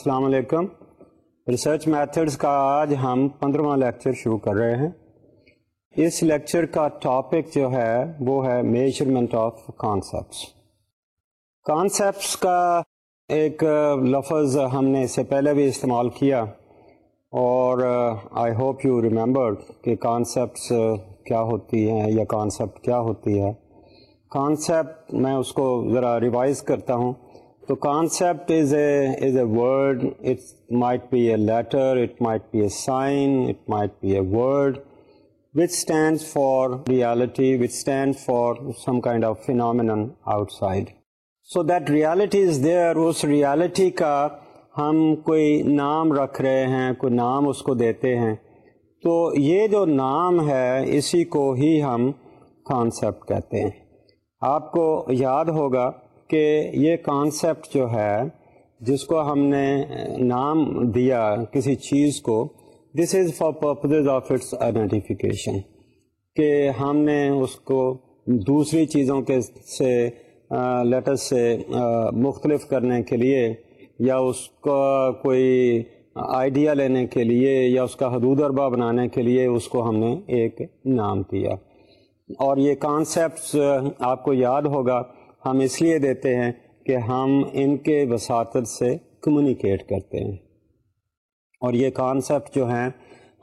السلام علیکم research methods کا آج ہم پندرہواں لیکچر شروع کر رہے ہیں اس لیکچر کا ٹاپک جو ہے وہ ہے میجرمنٹ آف کانسیپٹس کانسیپٹس کا ایک لفظ ہم نے اس سے پہلے بھی استعمال کیا اور آئی ہوپ یو ریمبر کہ کانسیپٹس کیا ہوتی ہیں یا کانسیپٹ کیا ہوتی ہے کانسیپٹ میں اس کو ذرا ریوائز کرتا ہوں تو concept is a is a word it might be a letter it might be a sign it might be a word which stand for reality which stand for some kind of phenomenon outside so that reality is there اس reality کا ہم کوئی نام رکھ رہے ہیں کوئی نام اس کو دیتے ہیں تو یہ جو نام ہے اسی کو ہی ہم کانسیپٹ کہتے ہیں آپ کو یاد ہوگا کہ یہ کانسیپٹ جو ہے جس کو ہم نے نام دیا کسی چیز کو this is for purpose of its identification کہ ہم نے اس کو دوسری چیزوں کے سے لیٹر سے مختلف کرنے کے لیے یا اس کا کوئی آئیڈیا لینے کے لیے یا اس کا حدود اربا بنانے کے لیے اس کو ہم نے ایک نام دیا اور یہ کانسیپٹس آپ کو یاد ہوگا ہم اس لیے دیتے ہیں کہ ہم ان کے وساتت سے کمیونیکیٹ کرتے ہیں اور یہ کانسیپٹ جو ہیں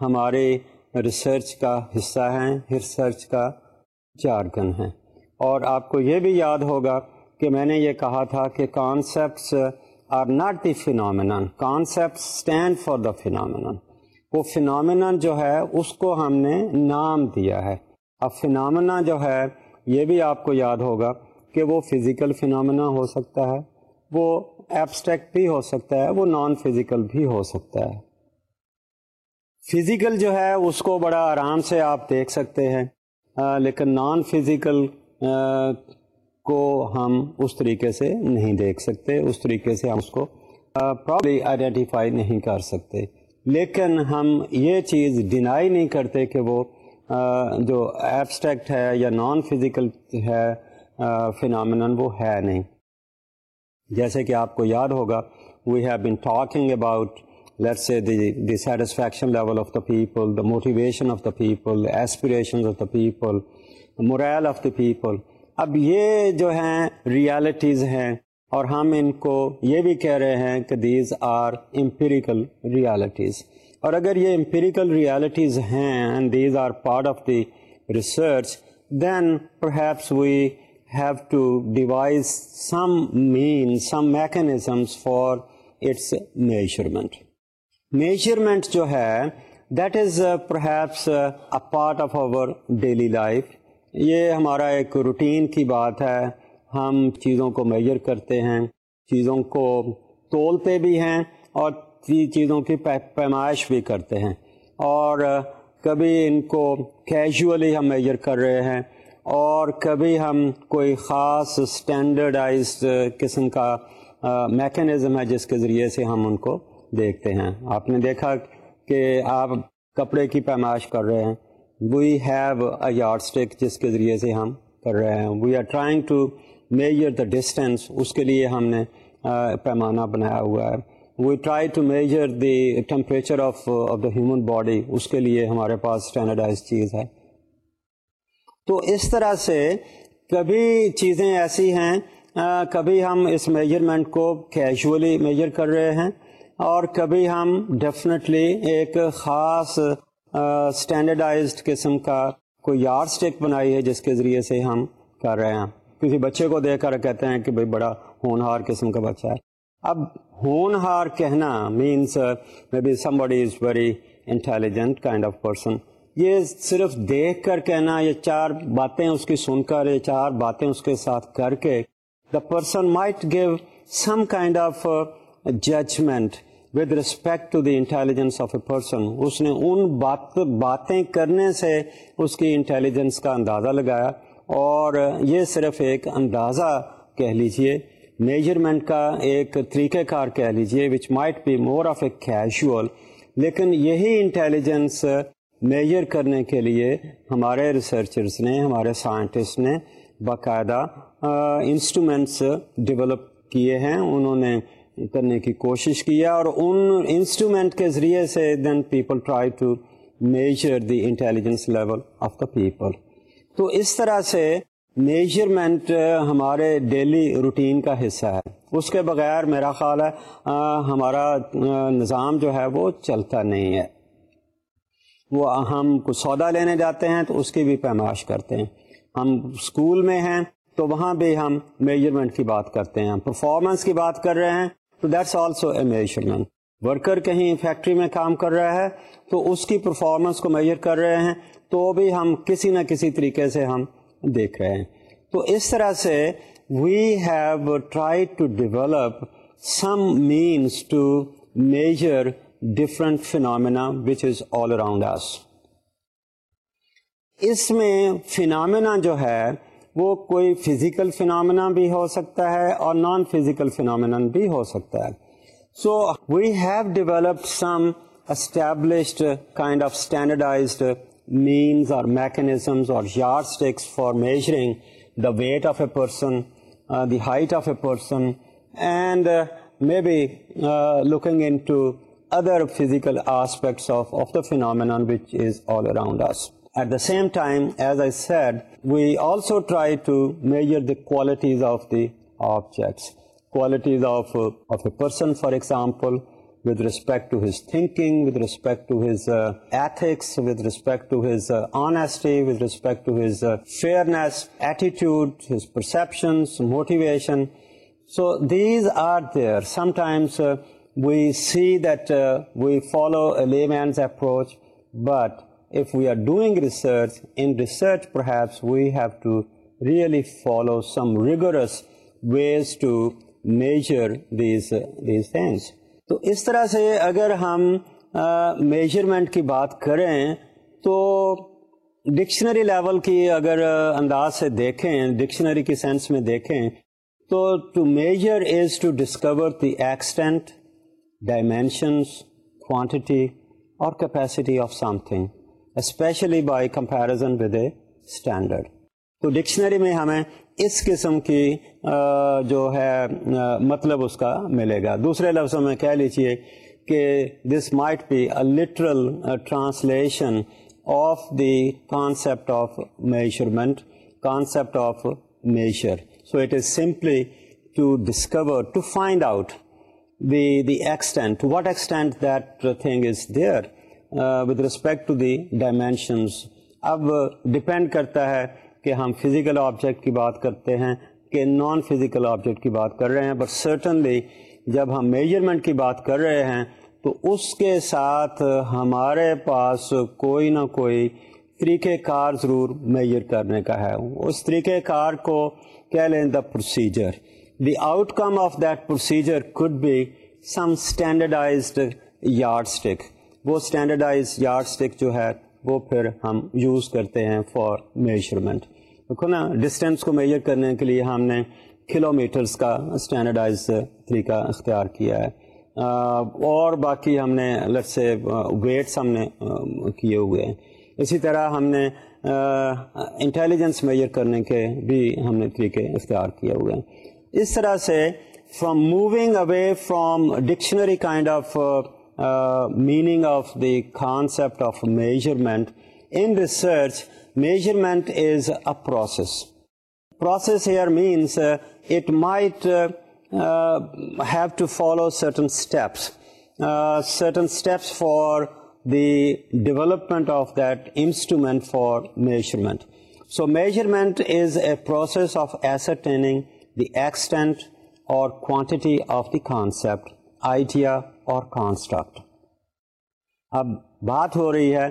ہمارے ریسرچ کا حصہ ہیں ریسرچ کا جارگن ہیں اور آپ کو یہ بھی یاد ہوگا کہ میں نے یہ کہا تھا کہ concepts are not the phenomenal concept stand for the phenomenon وہ فنامن جو ہے اس کو ہم نے نام دیا ہے اب فنامنا جو ہے یہ بھی آپ کو یاد ہوگا کہ وہ فزیکل فنامنا ہو سکتا ہے وہ ایبسٹریکٹ بھی ہو سکتا ہے وہ نان فزیکل بھی ہو سکتا ہے فزیکل جو ہے اس کو بڑا آرام سے آپ دیکھ سکتے ہیں لیکن نان فزیکل کو ہم اس طریقے سے نہیں دیکھ سکتے اس طریقے سے ہم اس کو پراپرلی آئیڈینٹیفائی نہیں کر سکتے لیکن ہم یہ چیز ڈینائی نہیں کرتے کہ وہ جو ایبسٹریکٹ ہے یا نان فزیکل ہے فینامن وہ ہے نہیں جیسے کہ آپ کو یاد ہوگا we have been talking about the satisfaction level of the people the motivation of the people aspiration morale of the people اب یہ جو ہیں ریالٹیز ہیں اور ہم ان کو یہ بھی کہہ رہے ہیں کہ دیز آر امپیریکل ریالٹیز اور اگر یہ امپیریکل ریالٹیز ہیں these are part of the research then perhaps we have to devise some mean some mechanisms for its measurement measurement جو ہے that is perhaps a part of our daily life یہ ہمارا ایک routine کی بات ہے ہم چیزوں کو میجر کرتے ہیں چیزوں کو تولتے بھی ہیں اور چیزوں کی پیمائش بھی کرتے ہیں اور uh, کبھی ان کو کیجولی ہم میجر کر رہے ہیں اور کبھی ہم کوئی خاص اسٹینڈرڈائز قسم کا میکینزم ہے جس کے ذریعے سے ہم ان کو دیکھتے ہیں آپ نے دیکھا کہ آپ کپڑے کی پیمائش کر رہے ہیں we have a yard stick جس کے ذریعے سے ہم کر رہے ہیں we are trying to measure the distance اس کے لیے ہم نے پیمانہ بنایا ہوا ہے we try to measure the temperature of of the human body اس کے لیے ہمارے پاس اسٹینڈرڈائز چیز ہے تو اس طرح سے کبھی چیزیں ایسی ہیں کبھی ہم اس میجرمنٹ کو کیجولی میجر کر رہے ہیں اور کبھی ہم ڈیفینیٹلی ایک خاص اسٹینڈرڈائزڈ قسم کا کوئی یار اسٹیک بنائی ہے جس کے ذریعے سے ہم کر رہے ہیں کسی بچے کو دیکھ کر کہتے ہیں کہ بھائی بڑا ہونہار قسم کا بچہ ہے اب ہونہار کہنا means may be somebody is very intelligent kind of person یہ صرف دیکھ کر کہنا یہ چار باتیں اس کی سن کر یا چار باتیں اس کے ساتھ کر کے the person might give some kind of judgment with respect to the intelligence of a person اس نے ان بات باتیں کرنے سے اس کی انٹیلیجنس کا اندازہ لگایا اور یہ صرف ایک اندازہ کہہ لیجئے میجرمنٹ کا ایک طریقہ کار کہہ لیجئے which might be more of a casual لیکن یہی انٹیلیجنس میجر کرنے کے لیے ہمارے ریسرچرس نے ہمارے سائنٹسٹ نے باقاعدہ انسٹرومنٹس ڈیولپ کیے ہیں انہوں نے کرنے کی کوشش کی ہے اور ان انسٹرومینٹ کے ذریعے سے then people try to measure the intelligence level of the people تو اس طرح سے میجرمنٹ ہمارے ڈیلی روٹین کا حصہ ہے اس کے بغیر میرا خیال ہے ہمارا نظام جو ہے وہ چلتا نہیں ہے وہ ہم کچھ سودا لینے جاتے ہیں تو اس کی بھی پیمائش کرتے ہیں ہم اسکول میں ہیں تو وہاں بھی ہم میجرمنٹ کی بات کرتے ہیں پرفارمنس کی بات کر رہے ہیں تو that's also a measurement worker کہیں فیکٹری میں کام کر رہا ہے تو اس کی پرفارمنس کو میجر کر رہے ہیں تو بھی ہم کسی نہ کسی طریقے سے ہم دیکھ رہے ہیں تو اس طرح سے we have try to develop some means to measure different phenomena which is all around us اس میں فینامینا جو ہے وہ کوئی فزیکل فینامنا بھی ہو سکتا ہے اور نان فزیکل فینامنا بھی ہو سکتا ہے so we have developed some established kind of standardized means اور میکینزمس اور sticks for measuring the weight of a person the height of a person and may be looking in to other physical aspects of the phenomenon which is all around us. At the same time, as I said, we also try to measure the qualities of the objects, qualities of a person, for example, with respect to his thinking, with respect to his uh, ethics, with respect to his uh, honesty, with respect to his uh, fairness, attitude, his perceptions, motivation. So these are there. Sometimes we see that we follow if we approach but if we are doing research have we have to really follow some rigorous measure to measure these things تو اس طرح سے اگر ہم measurement کی بات کریں تو ڈکشنری لیول کی اگر انداز سے دیکھیں ڈکشنری کی سینس میں دیکھیں تو to measure is to discover the extent dimensions quantity اور capacity of something especially by comparison with a standard تو ڈکشنری میں ہمیں اس قسم کی جو ہے مطلب اس کا ملے گا دوسرے لفظوں میں کہہ لیجیے کہ this might be a literal translation of the concept of measurement concept of measure so it is simply to discover to find out we the extent what extent that thing is there with respect to the dimensions اب depend کرتا ہے کہ ہم physical object کی بات کرتے ہیں کہ نان فزیکل آبجیکٹ کی بات کر رہے ہیں بٹ سرٹنلی جب ہم میجرمنٹ کی بات کر رہے ہیں تو اس کے ساتھ ہمارے پاس کوئی نہ کوئی طریقہ کار ضرور میجر کرنے کا ہے اس طریقۂ کار کو کہہ لیں the procedure the outcome of that procedure be be some standardized yard stick وہ اسٹینڈرڈائز یارڈ اسٹک جو ہے وہ پھر ہم یوز کرتے ہیں فار میجرمنٹ دیکھو نا ڈسٹینس کو میجر کرنے کے لیے ہم نے کلو میٹرس کا اسٹینڈرڈائز طریقہ اختیار کیا ہے اور باقی ہم نے لٹ سے ویٹس ہم نے کیے ہوئے ہیں اسی طرح ہم نے انٹیلیجنس میجر کرنے کے بھی ہم نے طریقے اختیار کیے ہوئے ہیں اس طرح سے from moving away from dictionary kind of meaning of the concept of measurement in research measurement is a process process here means it might have to follow certain steps certain steps for the development of that instrument for measurement so measurement is a process of ascertaining extent اور quantity of the concept idea اور construct اب بات ہو رہی ہے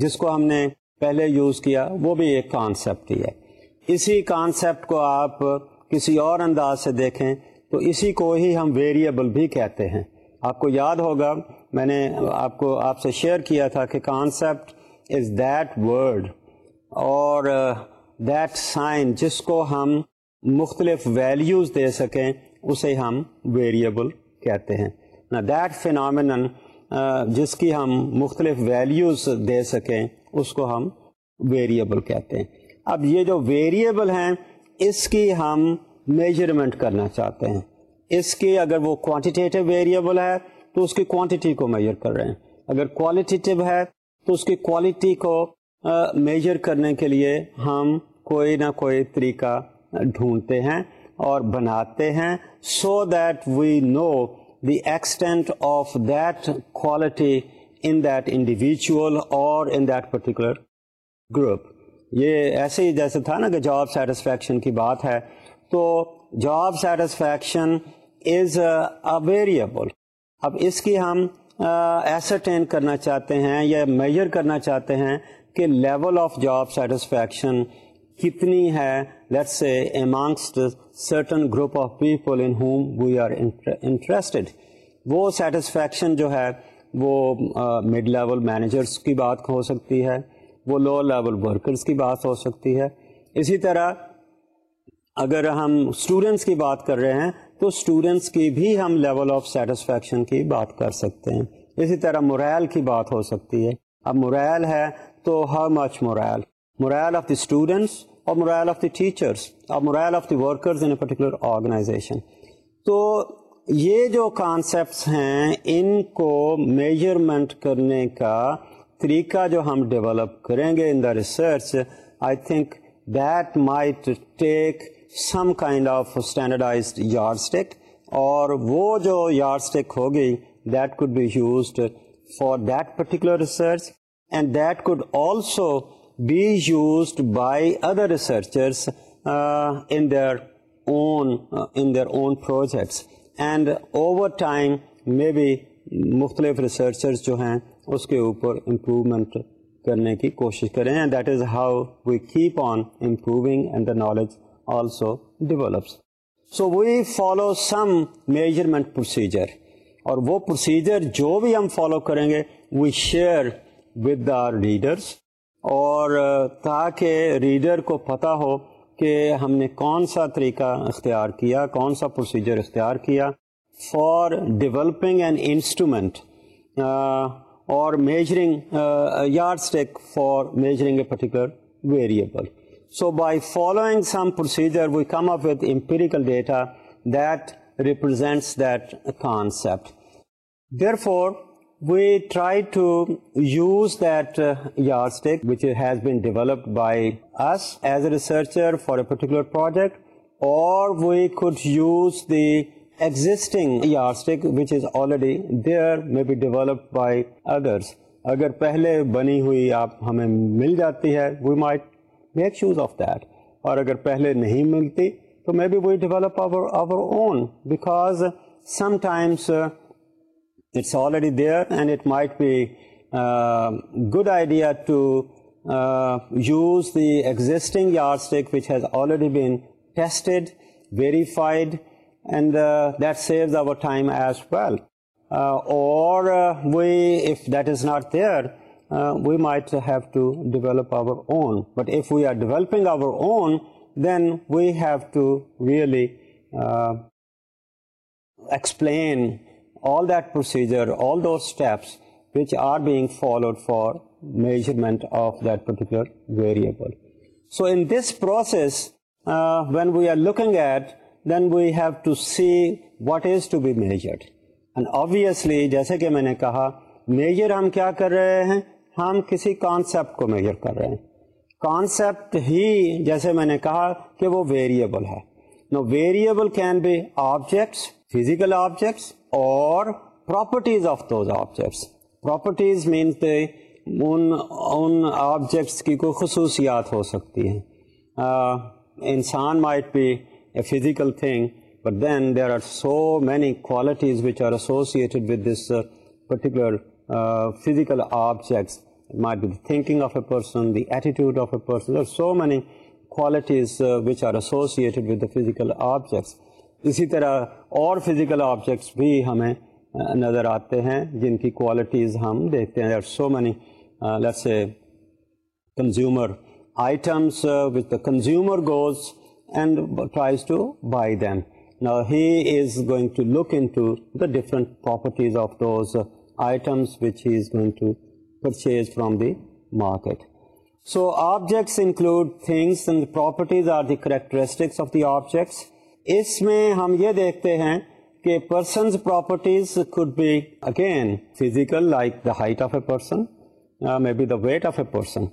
جس کو ہم نے پہلے یوز کیا وہ بھی ایک کانسیپٹ ہی ہے اسی کانسیپٹ کو آپ کسی اور انداز سے دیکھیں تو اسی کو ہی ہم ویریبل بھی کہتے ہیں آپ کو یاد ہوگا میں نے آپ کو آپ سے شیئر کیا تھا کہ کانسیپٹ از دیٹ ورڈ اور دیٹ uh, سائن جس کو ہم مختلف ویلیوز دے سکیں اسے ہم ویریبل کہتے ہیں نا دیٹ فنامن جس کی ہم مختلف ویلیوز دے سکیں اس کو ہم ویریبل کہتے ہیں اب یہ جو ویریبل ہیں اس کی ہم میجرمنٹ کرنا چاہتے ہیں اس کی اگر وہ کوانٹیٹیو ویریبل ہے تو اس کی کوانٹیٹی کو میجر کر رہے ہیں اگر کوالٹیٹیو ہے تو اس کی کوالٹی کو میجر کرنے کے لیے ہم کوئی نہ کوئی طریقہ ڈھونڈتے ہیں اور بناتے ہیں so that we know the extent of that quality in that individual اور ان دیٹ پرٹیکولر گروپ یہ ایسے ہی جیسے تھا نا کہ جاب سیٹسفیکشن کی بات ہے تو جاب سیٹسفیکشن از اویریبل اب اس کی ہم ایسرٹین کرنا چاہتے ہیں یا میجر کرنا چاہتے ہیں کہ لیول آف جاب سیٹسفیکشن کتنی ہے let's amongst certain group of people in whom we are interested وہ سیٹسفیکشن جو ہے وہ مڈ لیول مینیجرس کی بات ہو سکتی ہے وہ لو لیول ورکرس کی بات ہو سکتی ہے اسی طرح اگر ہم اسٹوڈنٹس کی بات کر رہے ہیں تو اسٹوڈینٹس کی بھی ہم لیول آف سیٹسفیکشن کی بات کر سکتے ہیں اسی طرح مرائل کی بات ہو سکتی ہے اب موریل ہے تو how much morale morale of the students اور مرائل آف دی ٹیچرس اور morale of the workers in a particular organization تو یہ جو کانسیپٹس ہیں ان کو میجرمنٹ کرنے کا طریقہ جو ہم ڈیولپ کریں گے in the research I think that may take some kind of standardized یار اسٹک اور وہ جو اسٹک ہوگی that could be used for that particular research and that could also be used by other researchers in their own in their own projects and over time میں بھی مختلف researchers جو ہیں اس کے اوپر امپروومنٹ کرنے کی کوشش کریں that is how we keep on improving and the knowledge also develops so we follow some measurement procedure اور وہ پروسیجر جو بھی ہم فالو کریں گے we share with our readers اور تاکہ ریڈر کو پتہ ہو کہ ہم نے کون سا طریقہ اختیار کیا کون سا پروسیجر اختیار کیا فار ڈیولپنگ این انسٹرومینٹ اور measuring yardstick for measuring a particular variable so by following some procedure we come up with empirical data that represent that concept therefore we try to use درسٹک developed by us as a researcher for a particular project اور مل جاتی ہے make shows of that اور اگر پہلے نہیں ملتی تو مے be we develop our our own because some times it's already there and it might be good idea to use the existing yardstick which has already been tested verified and that saves our time as well or we if that is not there we might have to develop our own but if we are developing our own then we've to really explain all that procedure all the steps which are being followed for measurement of particular variable so in this process when we are looking at then we have to see what is to be measured جیسے کہ میں نے کہا major ہم کیا کر رہے ہیں ہم کسی کانسیپٹ کو میجر کر رہے ہیں کانسیپٹ ہی جیسے میں نے کہا کہ وہ ویریبل ہے نو variable can be objects physical objects اور properties of those objects properties means ان ان آبجیکٹس کی کوئی خصوصیات ہو سکتی ہیں انسان might be a physical thing but then there are so many qualities which are associated with this particular physical objects thinking of a person the ایٹی اے پرسنی کو اسی طرح اور فزیکل آبجیکٹس بھی ہمیں uh, نظر آتے ہیں جن کی کوالٹیز ہم دیکھتے ہیں consumer items the consumer goes and tries to buy then he is going to look in is going to purchase from the market so objects include things دیکھتے ہیں کہ persons properties could be again physical like the height of a person may be the weight of a person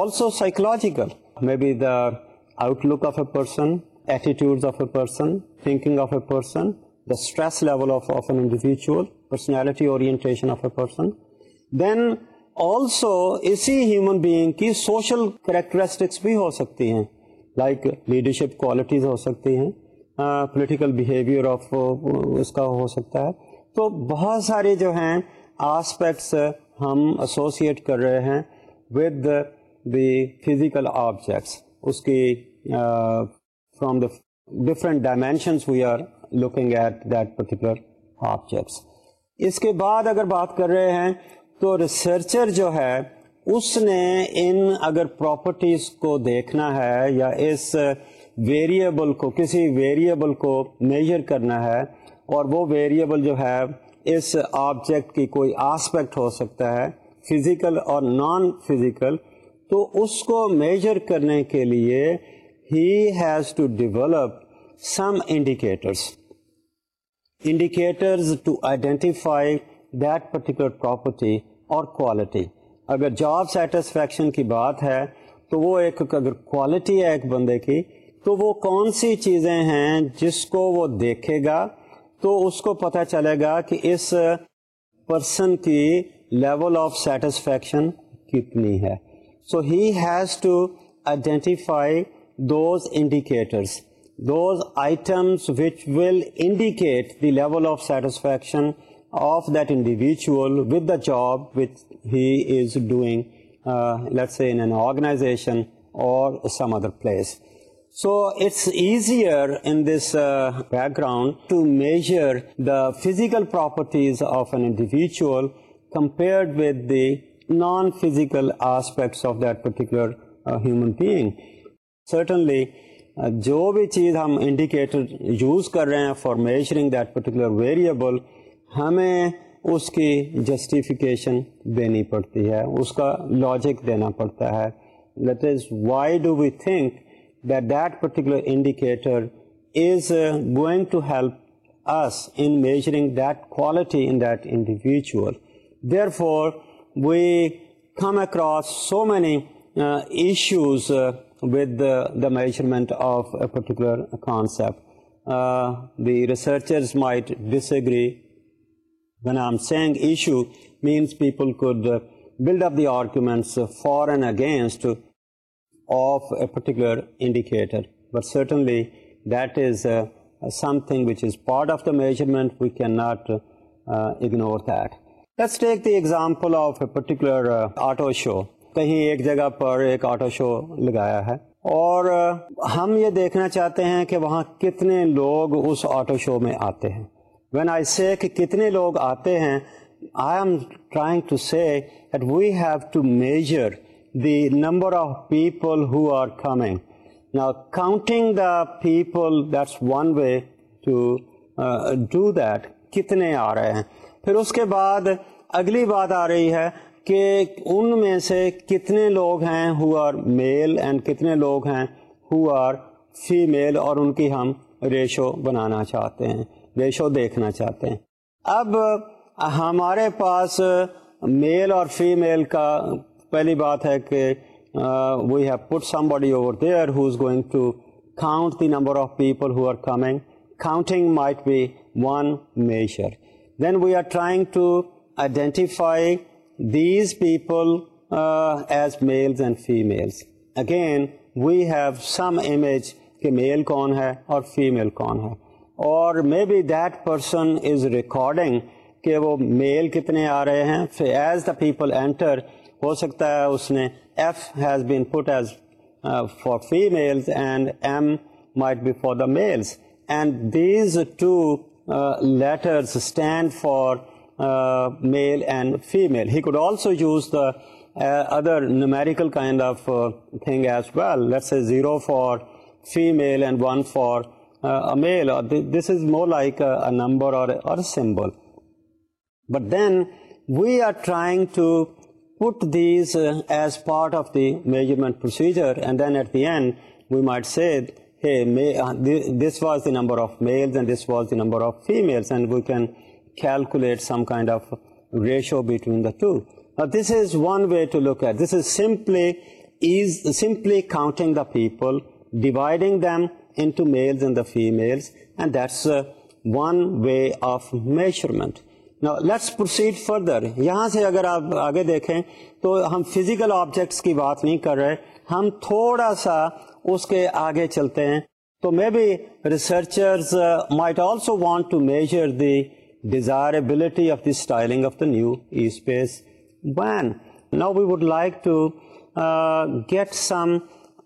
also psychological may be the outlook of a person attitude of a person thinking of a person the stress level of of an individual personality orientation of a person then also اسی human being کی social characteristics بھی ہو سکتی ہیں like leadership qualities ہو سکتی ہیں political behaviour of اس کا ہو سکتا ہے تو بہت سارے جو ہیں آسپیکٹس ہم ایسوسیٹ کر رہے ہیں ود دی فزیکل آبجیکٹس اس کی from the different dimensions we are looking at that particular objects اس کے بعد اگر بات کر رہے ہیں تو ریسرچر جو ہے اس نے ان اگر پراپرٹیز کو دیکھنا ہے یا اس ویریبل کو کسی ویریبل کو میجر کرنا ہے اور وہ ویریبل جو ہے اس آبجیکٹ کی کوئی آسپیکٹ ہو سکتا ہے فزیکل اور نان فزیکل تو اس کو میجر کرنے کے لیے he has to develop some indicators indicators to identify that particular property اور کوالٹی اگر جاب سیٹسفیکشن کی بات ہے تو وہ ایک اگر کوالٹی ہے ایک بندے کی تو وہ کون سی چیزیں ہیں جس کو وہ دیکھے گا تو اس کو پتہ چلے گا کہ اس پرسن کی لیول آف سیٹسفیکشن کتنی ہے so has to identify those indicators those items which will indicate the level of satisfaction of دل with the job he is doing an organization or some other place so it's easier in this background to measure the physical properties of an individual compared with the non physical aspects of that particular human being certainly جو بھی چیز ہم indicator use کر رہے ہیں for measuring that particular variable ہمیں اس کی جسٹیفیکیشن دینی پڑتی ہے اس کا لاجک دینا پڑتا ہے that is why do we think that that particular indicator is going to help us in measuring that quality in that individual therefore we come across so many issues with the measurement of a particular concept the researchers might disagree when I'm saying issue means people could uh, build up the arguments for and against of a particular indicator. But certainly that is uh, something which is part of the measurement. We cannot uh, ignore that. Let's take the example of a particular uh, auto show. کہیں ایک جگہ پر ایک auto شو لگایا ہے اور ہم یہ دیکھنا چاہتے ہیں کہ وہاں کتنے لوگ اس آٹو شو میں آتے ہیں وین آئی سے کہ کتنے لوگ آتے ہیں I am trying to say that we have to measure the number of people who are coming counting the people that's one way to do that کتنے آ رہے ہیں پھر اس کے بعد اگلی بات آ رہی ہے کہ ان میں سے کتنے لوگ ہیں ہو آر میل اینڈ کتنے لوگ ہیں ہو آر فیمیل اور ان کی ہم ریشو بنانا چاہتے ہیں ریشو دیکھنا چاہتے ہیں اب ہمارے پاس میل اور فیمیل کا پہلی بات ہے کہ we have put somebody over there who is going to count the number of people who are trying to identify these people as males and females again we have some image کہ male کون ہے اور female کون ہے اور may be that person is recording کہ وہ male کتنے آ رہے ہیں ایز دا پیپل اینٹر ہو سکتا ہے اس نے F has been put as for males and M might be for the males and these two letters stand for male and female the other numerical kind of thing as well let's a zero for female and one for male this is more likely but then we are trying to put these as part of the measurement procedure of فیملڈ of ratio between the two this is one way to look this simply simply کا people dividing them into males and and the females that's uh, one way of measurement. Now let's proceed further. یہاں سے اگر آپ آگے دیکھیں تو ہم physical objects کی بات نہیں کر رہے ہم تھوڑا سا اس کے آگے چلتے ہیں تو may be researchers might also want to measure the desirability of the styling of the new space van now we would like to get some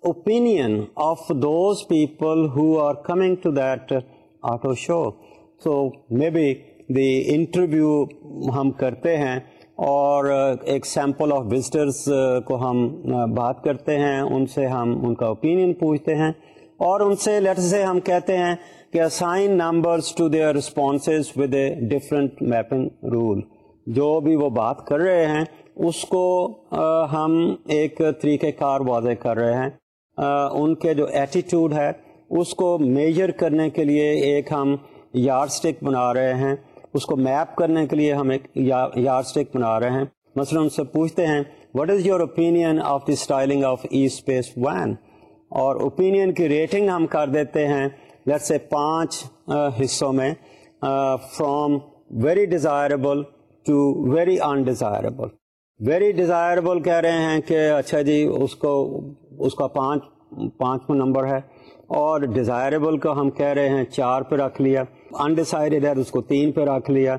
opinion of those people who are coming to that auto show so may be the interview ہم کرتے ہیں اور ایک sample of visitors کو ہم uh, بات کرتے ہیں ان سے ہم ان کا اوپینین پوچھتے ہیں اور ان سے لیٹر سے ہم کہتے ہیں کہ assign numbers to their responses with a different mapping rule جو بھی وہ بات کر رہے ہیں اس کو uh, ہم ایک طریقہ کار واضح کر رہے ہیں ان کے جو ایٹیٹیوڈ ہے اس کو میجر کرنے کے لیے ایک ہم یار سٹک بنا رہے ہیں اس کو میپ کرنے کے لیے ہم ایک یار سٹک بنا رہے ہیں مثلا ان سے پوچھتے ہیں what is your opinion of the styling of E space van اور اوپینین کی ریٹنگ ہم کر دیتے ہیں لیٹ سے پانچ حصوں میں from very desirable to very undesirable very desirable کہہ رہے ہیں کہ اچھا جی اس کو اس کا پانچ پانچ نمبر ہے اور ڈیزائربل کو ہم کہہ رہے ہیں چار پہ رکھ لیا انڈیسائڈیڈ ہے تو اس کو تین پہ رکھ لیا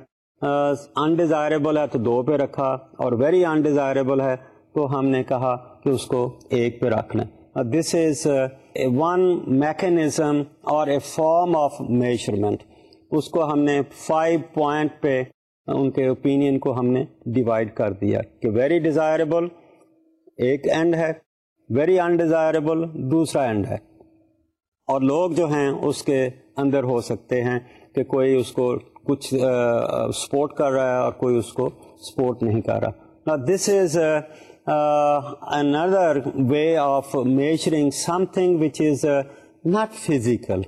انڈیزائربل ہے تو دو پہ رکھا اور ویری انڈیزائربل ہے تو ہم نے کہا کہ اس کو ایک پہ رکھنا this is a one mechanism اور اے فارم آف میجرمنٹ اس کو ہم نے فائیو پوائنٹ پہ ان کے اوپینین کو ہم نے ڈیوائڈ کر دیا کہ ویری ڈیزائربل ایک اینڈ ہے ویری انڈیزائربل دوسرا اینڈ ہے اور لوگ جو ہیں اس کے اندر ہو سکتے ہیں کہ کوئی اس کو کچھ سپورٹ کر رہا ہے اور کوئی اس کو سپورٹ نہیں کر رہا this is another way of measuring something which is not physical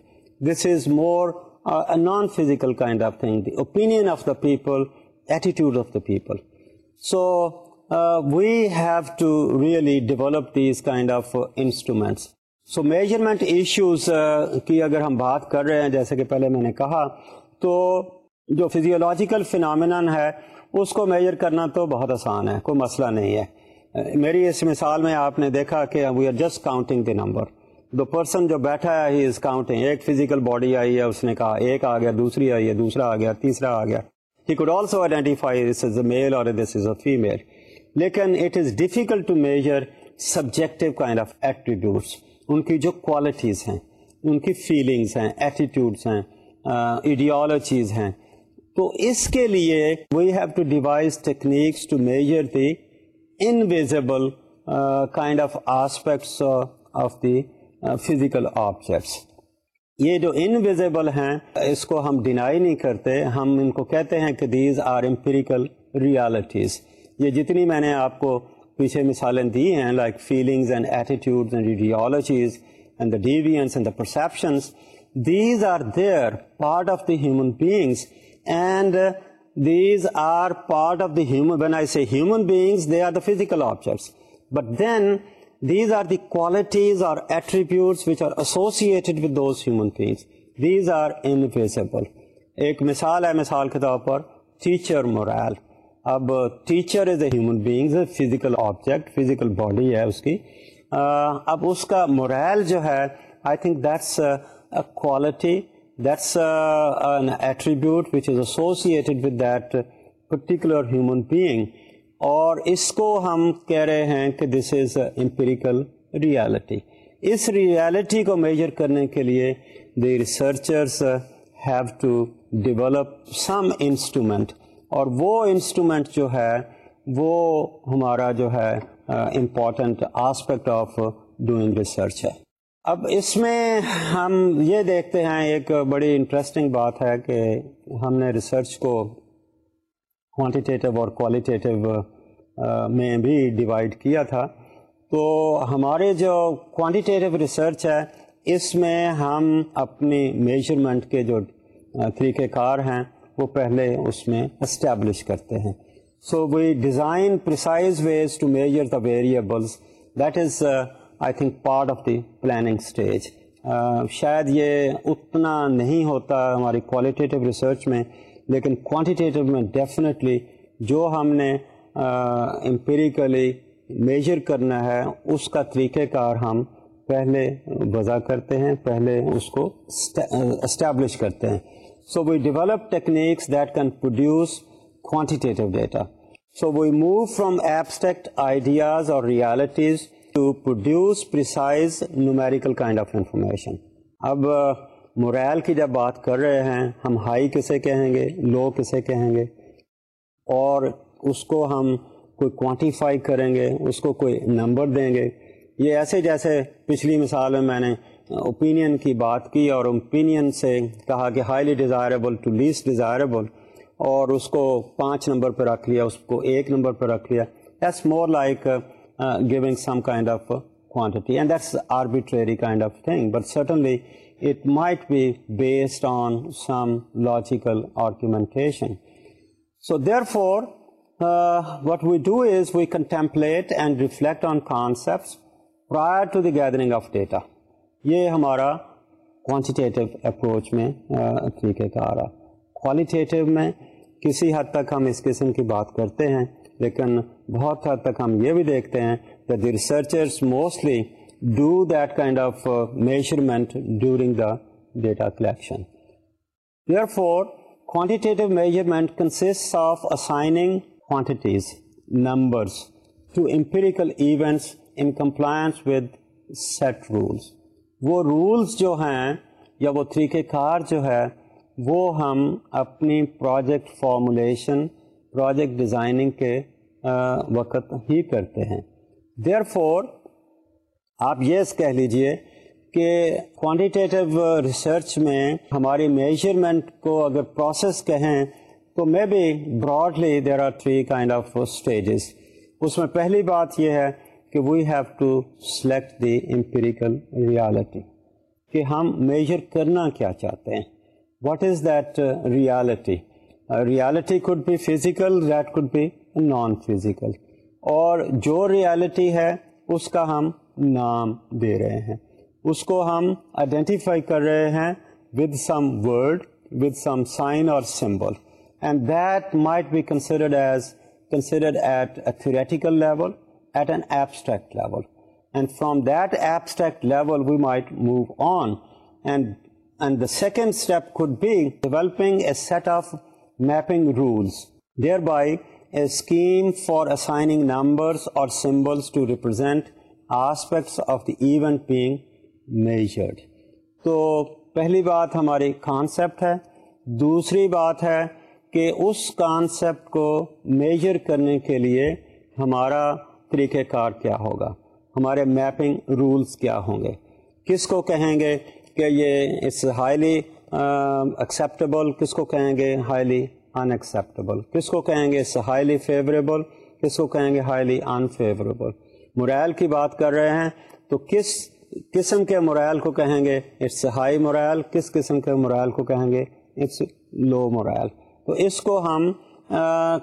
this is more non physical kind of thing the opinion of the people attitude of the people so we have to really develop these kind of instruments so measurement issues کی اگر ہم بات کر رہے ہیں جیسے کہ پہلے میں نے کہا تو جو فزیولاجیکل فینامین ہے اس کو میجر کرنا تو بہت آسان ہے کوئی مسئلہ نہیں ہے میری اس مثال میں آپ نے دیکھا کہ we are just counting the number دو ہے ہی از کاؤنٹنگ ایک فزیکل باڈی آئی ہے اس نے کہا ایک آ گیا دوسری آئی ہے دوسرا آ گیا تیسرا آ گیا he could also identify this is a male اور دس از اے فیمیل لیکن it is difficult to measure subjective kind of attitudes ان کی جو کوالٹیز ہیں ان کی فیلنگس ہیں ایٹیٹیوڈس ہیں ایڈیالوجیز uh, ہیں تو اس کے لیے we have to devise techniques to measure the invisible kind of aspects of the physical objects یہ جو انویزیبل ہیں اس کو ہم ڈینائی نہیں کرتے ہم ان کو کہتے ہیں کہ دیز آر امپیریکل ریالٹیز یہ جتنی میں نے آپ کو پیچھے مثالیں دی ہیں like feelings and attitudes and and and the deviance the perceptions these are their part of the human beings and these are part of the human I say human being they are the physical objects but then these are the qualities attributes these are انفیسیبل ایک مثال ہے مثال کے طور پر teacher morale اب teacher is a human being a physical object physical body ہے اس کی اب اس کا مورائل جو ہے I think that's quality that's attribute which is ایسوسیئی particular human being اور اس کو ہم کہہ رہے ہیں کہ this is a empirical reality اس ریالٹی کو میجر کرنے کے لیے the researchers have to develop some instrument اور وہ انسٹرومینٹ جو ہے وہ ہمارا جو ہے important aspect of doing research ہے اب اس میں ہم یہ دیکھتے ہیں ایک بڑی انٹرسٹنگ بات ہے کہ ہم نے ریسرچ کو کوانٹیٹیو اور کوالیٹیٹیو میں بھی ڈیوائڈ کیا تھا تو ہمارے جو کوانٹیٹیو ریسرچ ہے اس میں ہم اپنی میجرمنٹ کے جو طریقہ کار ہیں وہ پہلے اس میں اسٹیبلش کرتے ہیں so we design precise ways to measure the variables that is I think part of the planning stage شاید یہ اتنا نہیں ہوتا ہماری کوالٹیٹیو ریسرچ میں لیکن کوانٹیٹیو میں ڈیفینیٹلی جو ہم نے امپیریکلی میجر کرنا ہے اس کا طریقہ کار ہم پہلے وضع کرتے ہیں پہلے اس کو اسٹیبلش کرتے ہیں so we develop techniques that can produce quantitative data so we move from abstract ideas اور realities to produce precise numerical kind of information اب مورائل کی جب بات کر رہے ہیں ہم ہائی کسے کہیں گے لو کسے کہیں گے اور اس کو ہم کوئی کوانٹیفائی کریں گے اس کو کوئی نمبر دیں گے یہ ایسے جیسے پچھلی مثال میں میں نے اوپینین کی بات کی اور اوپینین سے کہا کہ highly desirable to less desirable اور اس کو پانچ نمبر پہ رکھ لیا اس کو ایک نمبر پہ رکھ لیا that's more like giving some kind of quantity and that's arbitrary kind of thing but certainly it might be based on some logical argumentation so therefore what we do is ویٹمپلیٹ and reflect on concept prior to the gathering of data یہ ہمارا quantitative approach میں طریقہ کار ہے رہا میں کسی حد تک ہم اس قسم کی بات کرتے ہیں لیکن بہت حد تک ہم یہ بھی دیکھتے ہیں کہ the researchers mostly do that kind of measurement during the data collection therefore quantitative measurement consist of assigning quantities, numbers to empirical events in compliance with set rules وہ rules جو ہیں یا وہ طریقہ کار جو ہے وہ ہم اپنی پروجیکٹ فارمولیشن پروجیکٹ ڈیزائننگ کے وقت ہی کرتے ہیں دیئر فور آپ یہ کہہ لیجئے کہ کوانٹیٹیو ریسرچ میں ہماری میجرمنٹ کو اگر پروسیس کہیں تو may be broadly there are three kind of stages اس میں پہلی بات یہ ہے کہ we have to select the empirical reality کہ ہم میجر کرنا کیا چاہتے ہیں what is that reality reality could بھی فزیکل دیٹ کوڈ بھی نان فزیکل اور جو ریالٹی ہے اس کا ہم نام دے رہے ہیں اس کو ہم آئیڈینٹیفائی کر رہے ہیں with some word with some sign اور symbol and that might be considered as considered at a theoretical level at an abstract there by a scheme for assigning numbers اور symbols to represent aspects of the event measured تو پہلی بات ہماری concept ہے دوسری بات ہے کہ اس کانسیپٹ کو میجر کرنے کے لیے ہمارا طریقہ کار کیا ہوگا ہمارے میپنگ رولز کیا ہوں گے کس کو کہیں گے کہ یہ اس ہائیلی ایکسیپٹیبل کس کو کہیں گے ہائیلی ان ایکسیپٹیبل کس کو کہیں گے اس ہائیلی فیوریبل کس کو کہیں گے ہائیلی انفیوریبل مرائل کی بات کر رہے ہیں تو کس قسم کے مرائل کو کہیں گے اٹس ہائی مرائل کس قسم کے مرائل کو کہیں گے اٹس لو مرائل تو اس کو ہم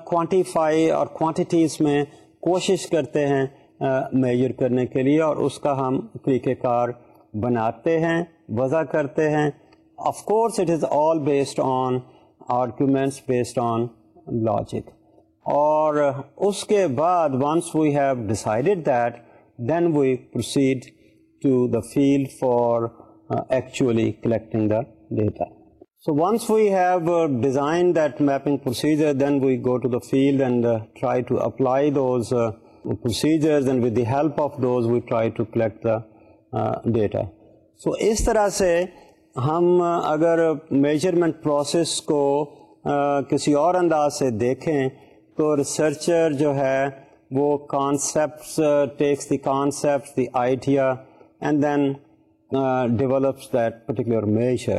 کوانٹیفائی اور کوانٹیٹیز میں کوشش کرتے ہیں میجر کرنے کے لیے اور اس کا ہم طریقہ کار بناتے ہیں وضع کرتے ہیں of course it is all based on arguments based on logic اور اس کے بعد once we have decided that then we proceed to the field for actually collecting the data so once we have design that mapping procedure then we go to the field and try to apply those procedure help of we try to collect the data so اس طرح سے ہم اگر measurement process کو کسی اور انداز سے دیکھیں تو ریسرچر جو ہے وہ concepts takes the concept the idea and then develops that particular measure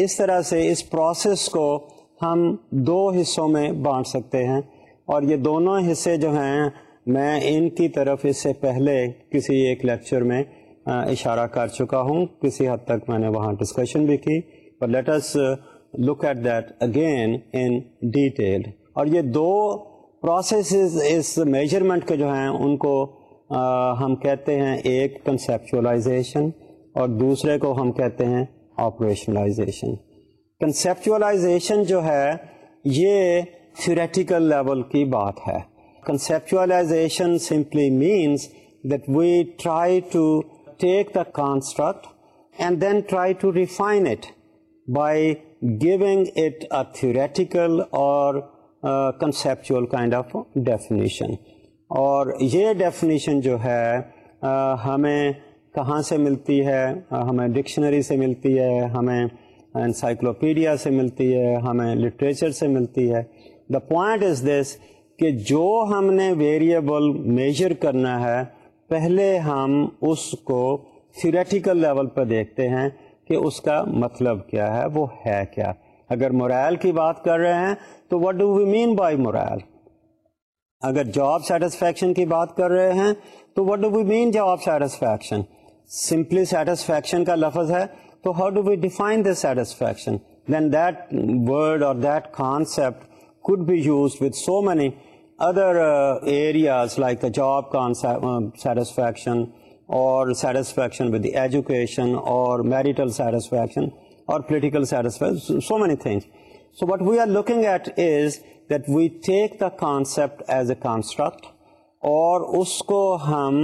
اس طرح سے اس پروسیس کو ہم دو حصوں میں بانٹ سکتے ہیں اور یہ دونوں حصے جو ہیں میں ان کی طرف اس سے پہلے کسی ایک لیکچر میں اشارہ کر چکا ہوں کسی حد تک میں نے وہاں ڈسکشن بھی کی پر let's look at that again in detail اور یہ دو پروسیسز اس میجرمنٹ کے جو ہیں ان کو ہم کہتے ہیں ایک کنسیپچولائزیشن اور دوسرے کو ہم کہتے ہیں آپریشنلائزیشن کنسیپچولائزیشن جو ہے یہ تھیوریٹیکل لیول کی بات ہے کنسیپچولاشن simply means that we try to take the construct and then try to refine it by giving it a theoretical اور کنسیپچوئل کائنڈ آف ڈیفینیشن اور یہ ڈیفینیشن جو ہے uh, ہمیں کہاں سے ملتی ہے ہمیں ڈکشنری سے ملتی ہے ہمیں انسائکلوپیڈیا سے ملتی ہے ہمیں لٹریچر سے ملتی ہے دا پوائنٹ از دس کہ جو ہم نے ویریبل میجر کرنا ہے پہلے ہم اس کو تھیریٹیکل لیول پہ دیکھتے ہیں کہ اس کا مطلب کیا ہے وہ ہے کیا اگر مورائل کی بات کر رہے ہیں تو what do we mean by morale اگر جاب سیٹسفیکشن کی بات کر رہے ہیں تو what do we mean job satisfaction simply satisfaction کا لفظ ہے تو how do we define the satisfaction then that word اور that concept could be use with so many other areas like the job satisfaction اور satisfaction with education اور marital satisfaction اور political satisfaction so many things so what we are looking at is that we take the concept as a construct اور اس کو ہم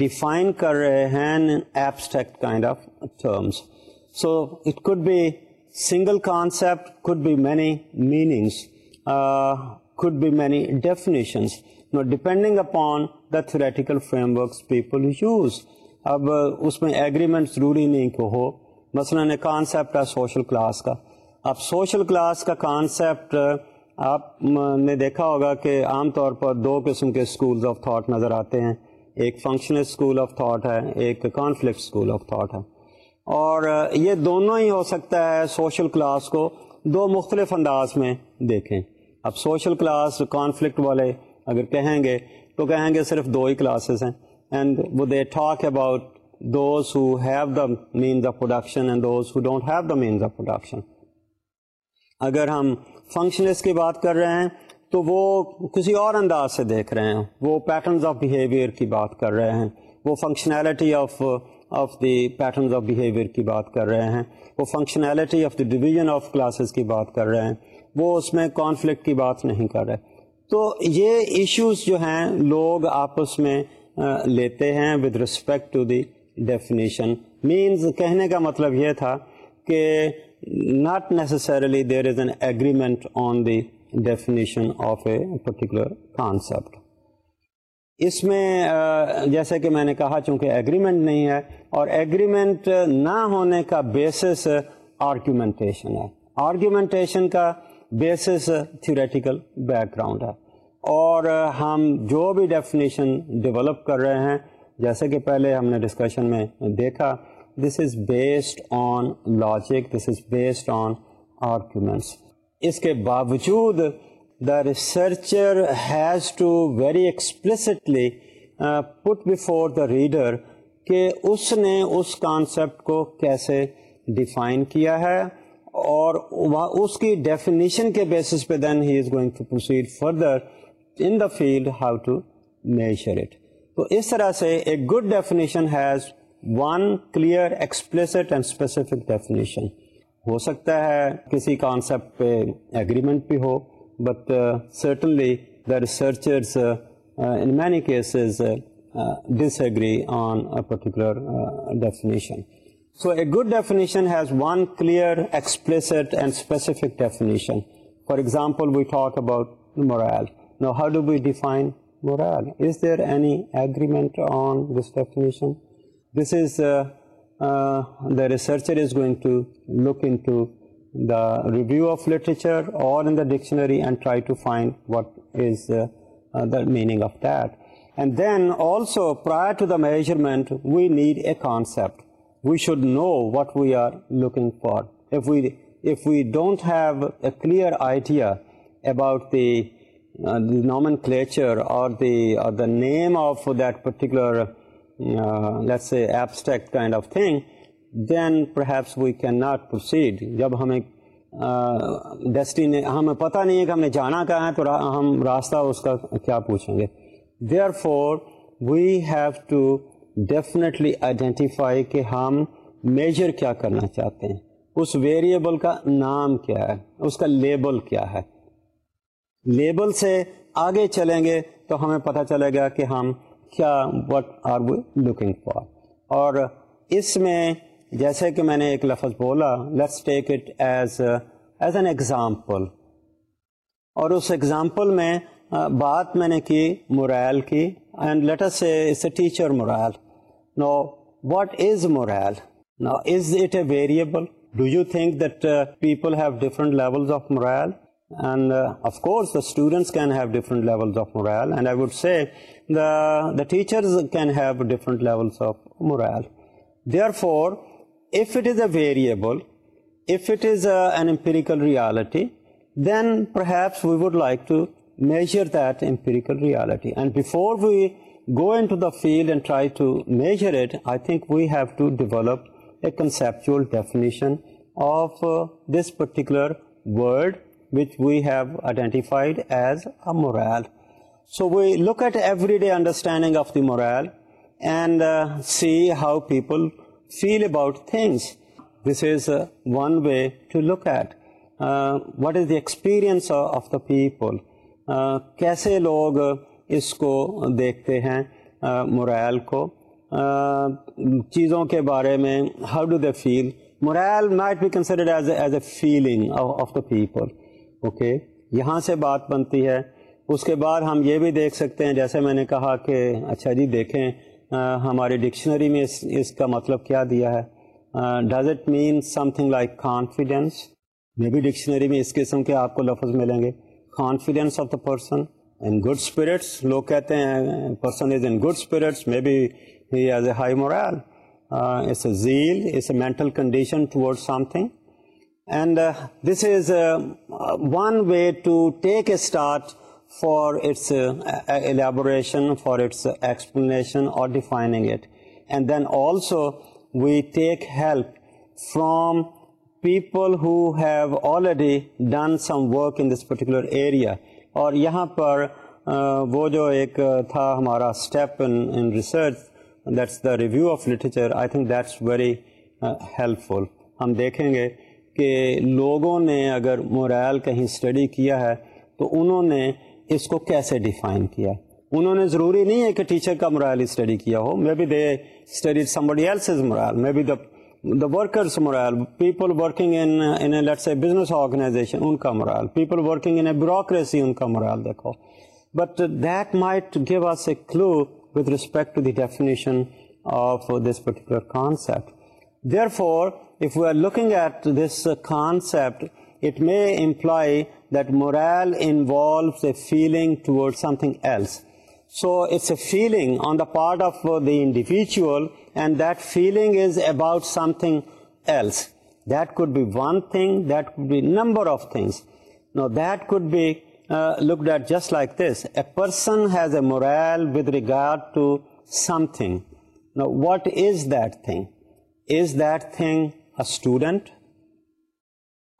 define کر رہے ہیں abstract kind of terms so it could be single concept could be many meanings could be many definitions no depending upon the theoretical frame works people use اب اس میں ایگریمنٹ ضروری نہیں کہ ہو مثلاً کانسیپٹ ہے سوشل کلاس کا اب سوشل کلاس کا کانسیپٹ آپ نے دیکھا ہوگا کہ عام طور پر دو قسم کے اسکولز آف تھاٹ نظر آتے ہیں ایک فنکشنل اسکول آف تھاٹ ہے ایک کانفلکٹ اسکول آف تھاٹ ہے اور یہ دونوں ہی ہو سکتا ہے سوشل کلاس کو دو مختلف انداز میں دیکھیں اب سوشل کلاس کانفلکٹ والے اگر کہیں گے تو کہیں گے صرف دو ہی کلاسز ہیں اینڈ وہ they talk about those who have the means of production and those who don't have the means of production اگر ہم فنکشنس کی بات کر رہے ہیں تو وہ کسی اور انداز سے دیکھ رہے ہیں وہ پیٹرنز آف بیہیویئر کی بات کر رہے ہیں وہ functionality of of the patterns of behaviour کی بات کر رہے ہیں وہ functionality of the division of classes کی بات کر رہے ہیں وہ اس میں کانفلکٹ کی بات نہیں کر رہے تو یہ ایشوز جو ہیں لوگ آپس میں لیتے ہیں with respect to the definition means کہنے کا مطلب یہ تھا کہ not necessarily there is an agreement on the definition of a particular concept اس میں جیسے کہ میں نے کہا چونکہ ایگریمنٹ نہیں ہے اور ایگریمنٹ نہ ہونے کا بیسس آرگیومنٹیشن ہے آرگیومنٹیشن کا بیسس تھیوریٹیکل بیک گراؤنڈ ہے اور ہم جو بھی ڈیفینیشن ڈیولپ کر رہے ہیں جیسے کہ پہلے ہم نے ڈسکشن میں دیکھا this is based on logic this is based on arguments اس کے باوجود the researcher has to very explicitly put before the reader کہ اس نے اس کانسیپٹ کو کیسے ڈیفائن کیا ہے اور اس کی ڈیفینیشن کے بیسس پہ then he is going to proceed further in the field how to measure it تو اس طرح سے a good definition has one clear explicit and specific definition ہو سکتا ہے کسی کانسیپٹ پہ ایگریمنٹ بھی ہو but certainly the researchers in many cases disagree on a particular definition so a good definition has one clear explicit and specific definition for example we talk about morale know how do we define morale is there any agreement on this definition this is Uh, the researcher is going to look into the review of literature or in the dictionary and try to find what is uh, uh, the meaning of that. And then also prior to the measurement, we need a concept. We should know what we are looking for. If we don't have a clear idea about the nomenclature or the name of that particular let's a abstract kind of thing then perhaps we can not proceed جب ہمیں ڈیسٹینے uh, ہمیں پتہ نہیں ہے کہ ہم نے جانا کہاں ہے تو ہم راستہ اس کا کیا پوچھیں گے therefore we have to definitely identify کہ ہم میجر کیا کرنا چاہتے ہیں اس ویریبل کا نام کیا ہے اس کا لیبل کیا ہے لیبل سے آگے چلیں گے تو ہمیں پتہ چلے گا کہ ہم کیا what are we looking for اور اس میں جیسے کہ میں نے ایک لفظ بولا let's take it as as an example اور اس ایگزامپل میں بات میں نے کی مورائل کی and a teacher morale know what is morale know is it a variable do you think that people have different levels of morale And uh, of course the students can have different levels of morale, and I would say the teachers can have different levels of morale. Therefore, if it is a variable, if it is uh, an empirical reality, then perhaps we would like to measure that empirical reality. And before we go into the field and try to measure it, I think we have to develop a conceptual definition of uh, this particular word which we have eyed as a morale so we look at everyday understanding of the morale and see how people feel about things this is one way to look at what is the of of the people کیسے لوگ اس کو دیکھتے ہیں morale کو چیزوں کے بارے میں how do they feel morale might be as a feeling of the people okay یہاں سے بات بنتی ہے اس کے بعد ہم یہ بھی دیکھ سکتے ہیں جیسے میں نے کہا کہ اچھا جی دیکھیں ہماری ڈکشنری میں اس اس کا مطلب کیا دیا ہے does it mean something like confidence may be dictionary میں اس قسم کے آپ کو لفظ ملیں گے confidence of the person in good spirits لوگ کہتے ہیں person is in good spirits may be as a high morale a mental condition toward something and this is one way to take a start for its elaboration for its explanation اور defining it and then also we take help from people ہون some work in this particular area اور یہاں پر وہ جو ایک تھا ہمارا step in research data review of literature I think that is very helpful ہم دیکھیں گے کہ لوگوں نے اگر مورائل کہیں اسٹڈی کیا ہے تو انہوں نے اس کو کیسے ڈیفائن کیا انہوں نے ضروری نہیں ہے کہ ٹیچر کا مورائل اسٹڈی کیا ہو may be they study somebody else is morale may be the the workers morale people working a business organization ان کا morale people working in a bureaucracy ان کا مورائل دیکھو but that might give us a clue with respect to the definition of this particular concept therefore If we are looking at this uh, concept, it may imply that morale involves a feeling towards something else. So it's a feeling on the part of uh, the individual, and that feeling is about something else. That could be one thing, that could be number of things. Now that could be uh, looked at just like this. A person has a morale with regard to something. Now what is that thing? Is that thing student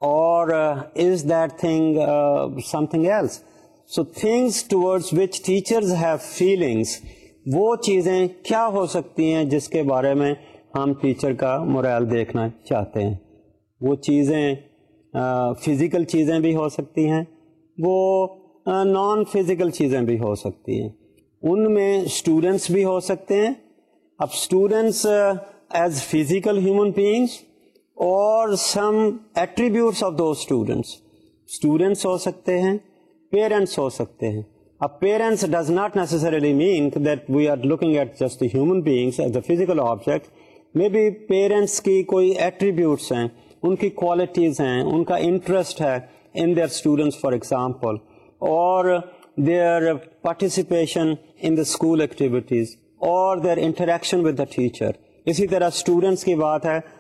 اور is that thing something else so things ٹوڈ which teachers have feelings وہ چیزیں کیا ہو سکتی ہیں جس کے بارے میں ہم ٹیچر کا مورائل دیکھنا چاہتے ہیں وہ چیزیں فزیکل uh, چیزیں بھی ہو سکتی ہیں وہ نان uh, فزیکل چیزیں بھی ہو سکتی ہیں ان میں اسٹوڈنٹس بھی ہو سکتے ہیں اب students as physical human beings اور سم ایٹریبیوٹس آف دو اسٹوڈینٹس اسٹوڈینٹس ہو سکتے ہیں پیرنٹس ہو سکتے ہیں اب parents does not necessarily mean that we are looking at just human a physical object may be parents کی کوئی ایٹریبیوٹس ہیں ان کی کوالٹیز ہیں ان کا انٹرسٹ ہے in their students for example اور their participation in the school activities اور their interaction with the teacher اسی طرح اسٹوڈنٹس کی بات ہے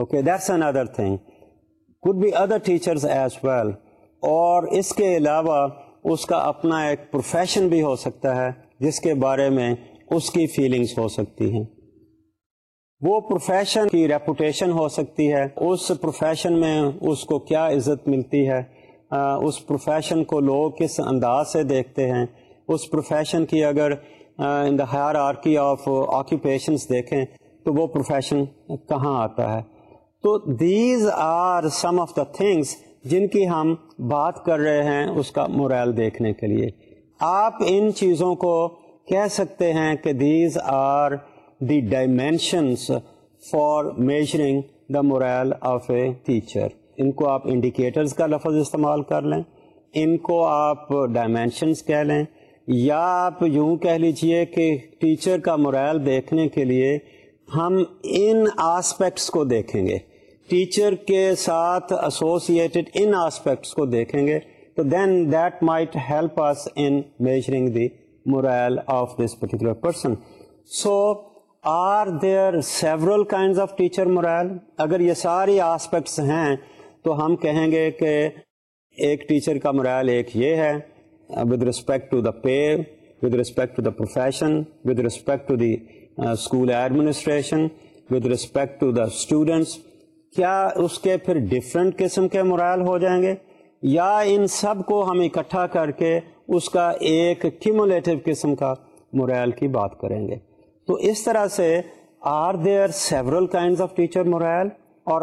okay that's another thing could be other teachers as well اور اس کے علاوہ اس کا اپنا ایک پروفیشن بھی ہو سکتا ہے جس کے بارے میں اس کی فیلنگس ہو سکتی ہیں وہ پروفیشن کی ریپوٹیشن ہو سکتی ہے اس پروفیشن میں اس کو کیا عزت ملتی ہے اس پروفیشن کو لوگ کس انداز سے دیکھتے ہیں اس پروفیشن کی اگر in the hierarchy of occupations دیکھیں تو وہ پروفیشن کہاں آتا ہے تو these are some of the things جن کی ہم بات کر رہے ہیں اس کا موریل دیکھنے کے لیے آپ ان چیزوں کو کہہ سکتے ہیں کہ these are the dimensions for measuring the morale of a teacher ان کو آپ انڈیکیٹرز کا لفظ استعمال کر لیں ان کو آپ ڈائمینشنس کہہ لیں یا آپ یوں کہہ لیجئے کہ ٹیچر کا موریل دیکھنے کے لیے ہم ان آسپیکٹس کو دیکھیں گے ٹیچر کے ساتھ ایسوسیٹڈ ان آسپیکٹس کو دیکھیں گے تو then that might help in measuring the morale of this particular person so are there several kind of teacher morale اگر یہ ساری آسپیکٹس ہیں تو ہم کہیں گے کہ ایک ٹیچر کا مورائل ایک یہ ہے with respect to the pay with respect to the profession with respect to the school administration with respect to the students کیا اس کے پھر ڈفرینٹ قسم کے مرائل ہو جائیں گے یا ان سب کو ہم اکٹھا کر کے اس کا ایک کیمولیٹو قسم کا مرائل کی بات کریں گے تو اس طرح سے are there several of teacher morale اور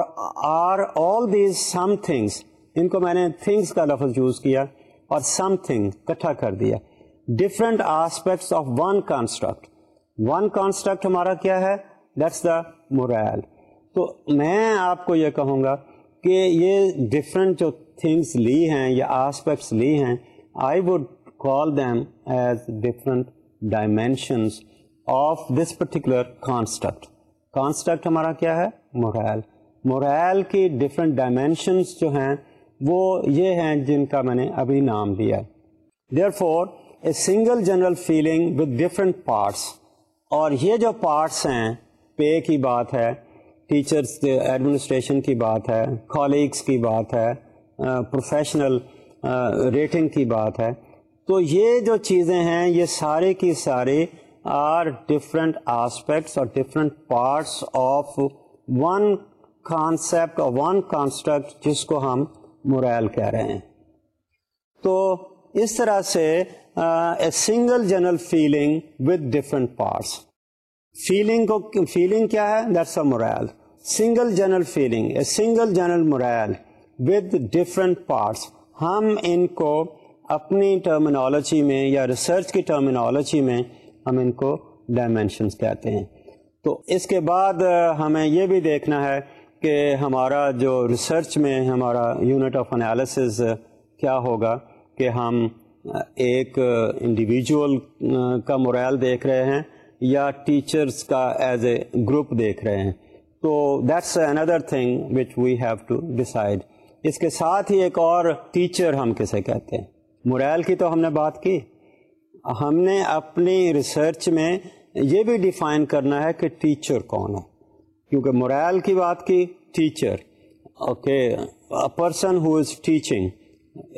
are all these some things ان کو میں نے تھنگس کا لفظ یوز کیا اور سم تھنگ اکٹھا کر دیا different aspects of one construct one construct ہمارا کیا ہے دیٹس دا مورائل تو میں آپ کو یہ کہوں گا کہ یہ ڈفرینٹ جو تھنگس لی ہیں یا آسپیکٹس لی ہیں I would call them as different dimensions of this particular construct construct ہمارا کیا ہے مورائل مورائل کی ڈفرینٹ ڈائمینشنس جو ہیں وہ یہ ہیں جن کا میں نے ابھی نام دیا ہے therefore a single general feeling with different parts اور یہ جو پارٹس ہیں پے کی بات ہے ٹیچرس ایڈمنسٹریشن کی بات ہے کالیگس کی بات ہے پروفیشنل ریٹنگ کی بات ہے تو یہ جو چیزیں ہیں یہ سارے کی سارے آر ڈفرینٹ آسپیکٹس اور different parts of one concept اور ون کانسٹرکٹ جس کو ہم مورائل کہہ رہے ہیں تو اس طرح سے a single general feeling with different parts feeling کو فیلنگ کیا ہے that's a morale single general feeling a single general morale with different parts ہم ان کو اپنی ٹرمینالوجی میں یا ریسرچ کی ٹرمینالوجی میں ہم ان کو ڈائمینشنس کہتے ہیں تو اس کے بعد ہمیں یہ بھی دیکھنا ہے کہ ہمارا جو ریسرچ میں ہمارا یونٹ آف انالسز کیا ہوگا کہ ہم ایک انڈیویجول کا مرائل دیکھ رہے ہیں یا ٹیچرز کا ایز اے گروپ دیکھ رہے ہیں تو that's another thing which we have to decide اس کے ساتھ ہی ایک اور ٹیچر ہم کسے کہتے ہیں موریل کی تو ہم نے بات کی ہم نے اپنی ریسرچ میں یہ بھی ڈیفائن کرنا ہے کہ ٹیچر کون ہے کیونکہ موریل کی بات کی teacher okay person who is teaching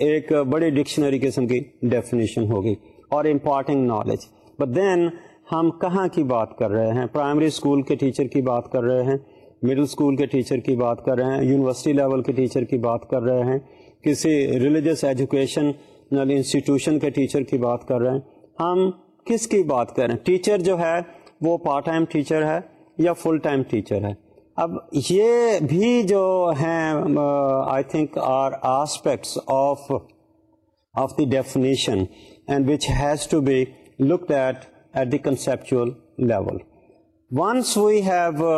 ایک بڑی ڈکشنری قسم کی ڈیفینیشن ہوگی اور امپارٹنگ نالج بٹ دین ہم کہاں کی بات کر رہے ہیں پرائمری اسکول کے ٹیچر کی بات کر رہے ہیں مڈل اسکول کے ٹیچر کی بات کر رہے ہیں یونیورسٹی لیول کے ٹیچر کی بات کر رہے ہیں کسی ریلیجس ایجوکیشن انسٹیٹیوشن کے ٹیچر کی بات کر رہے ہیں ہم کس کی بات کر رہے ہیں ٹیچر جو ہے وہ پارٹ ٹائم ٹیچر ہے یا فل ٹائم ٹیچر ہے اب یہ بھی جو ہیں I think are aspects of of the definition and which has to be looked at at the conceptual level once we have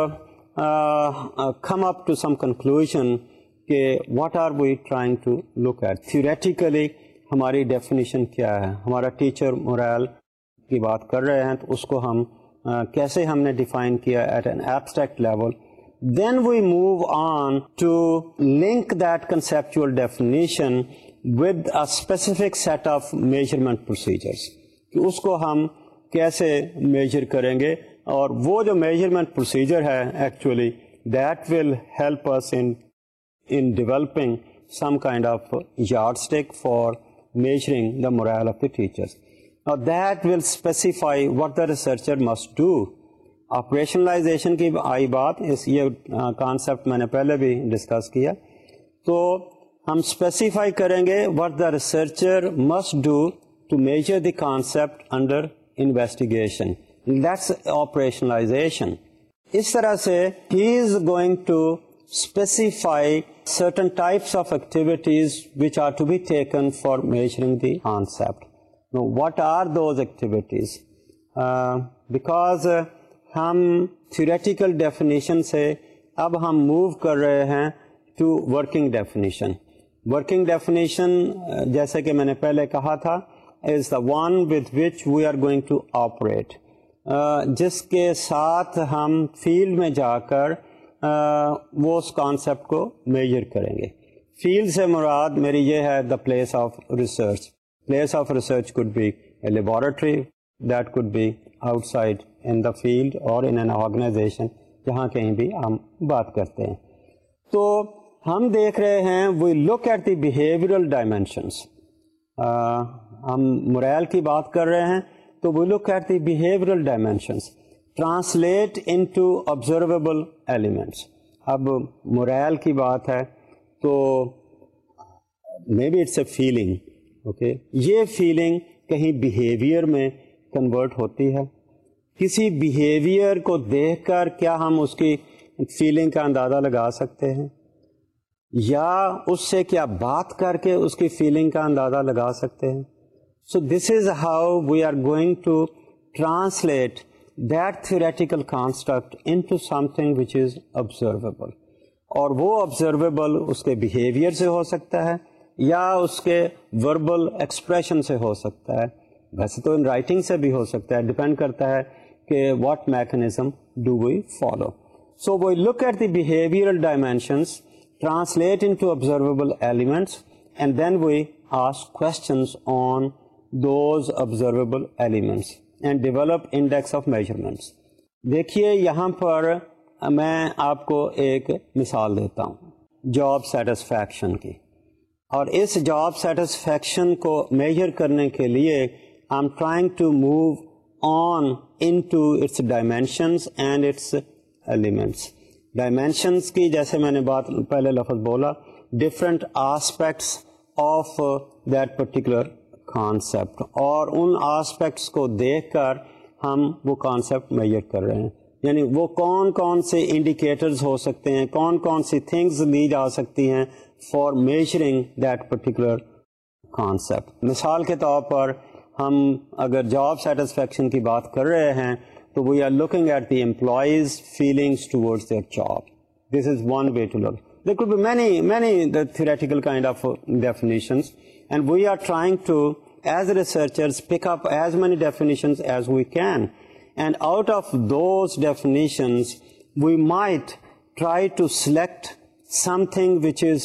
کہ what are we trying to look at theoretically ہماری definition کیا ہے ہمارا teacher morale کی بات کر رہے ہیں تو اس کو ہم کیسے ہم نے ڈیفائن کیا at an abstract level then we move on to link that conceptual definition with a specific set of measurement procedures کہ اس کو ہم کیسے میجر کریں گے اور وہ جو میجرمنٹ پروسیجر ہے actually that will help us in developing some kind of yard for measuring the morale of the teachers اور that will specify what the researcher must do operationalisation کی آئی بات اس یہ کانسیپٹ میں نے پہلے بھی ڈسکس کیا تو ہم اسپیسیفائی کریں گے what the researcher must do to measure the concept under investigation لیٹسپریشنائشن اس طرح سے ہی is going to specify certain types of activities the what are those activities because ہم تھیوریٹیکل ڈیفینیشن سے اب ہم موو کر رہے ہیں to working definition working definition جیسے کہ میں نے پہلے کہا تھا is the one with which we are going to operate جس کے ساتھ ہم فیلڈ میں جا کر وہ اس کانسیپٹ کو میجر کریں گے فیلڈ سے مراد میری یہ ہے the place of research place of research could be a laboratory that could be outside in the field اور ان این آرگنائزیشن جہاں کہیں بھی ہم بات کرتے ہیں تو ہم دیکھ رہے ہیں we look at the behavioural dimensions ہم مریل کی بات کر رہے ہیں تو we look at the behavioural dimensions translate into observable elements اب موریل کی بات ہے تو may be it's a feeling okay یہ فیلنگ کہیں بیہیویئر میں کنورٹ ہوتی ہے کسی بیہیویئر کو دیکھ کر کیا ہم اس کی فیلنگ کا اندازہ لگا سکتے ہیں یا اس سے کیا بات کر کے اس کی فیلنگ کا اندازہ لگا سکتے ہیں so this is how we are going to translate that which is observable اور وہ آبزرویبل اس کے بیہیویئر سے ہو سکتا ہے یا اس کے وربل ایکسپریشن سے ہو سکتا ہے ویسے تو ان رائٹنگ سے بھی ہو سکتا ہے ڈپینڈ کرتا ہے کہ what mechanism do we follow so we look at the behavioural dimensions translate into observable elements and then we us on those observable elements and develop index of measurements دیکھیے یہاں پر میں آپ کو ایک مثال دیتا ہوں جاب سیٹسفیکشن کی اور اس جاب سیٹسفیکشن کو میجر کرنے کے لیے I M trying to move on into its dimensions and its elements dimensions کی جیسے میں نے بات پہلے لفظ بولا different aspects of that particular concept اور ان آسپیکٹس کو دیکھ کر ہم وہ کانسیپٹ میئر کر رہے ہیں یعنی وہ کون کون سے انڈیکیٹرز ہو سکتے ہیں کون کون سی تھنگز لی جا سکتی ہیں for measuring that particular concept مثال کے طور پر ہم اگر جاب سیٹسفیکشن کی بات کر رہے ہیں تو we are looking at the employees feelings toward their job this is one way to look many the theoretical kind of to ایزرچرشن as we can and out of those definitions we might try to select something which is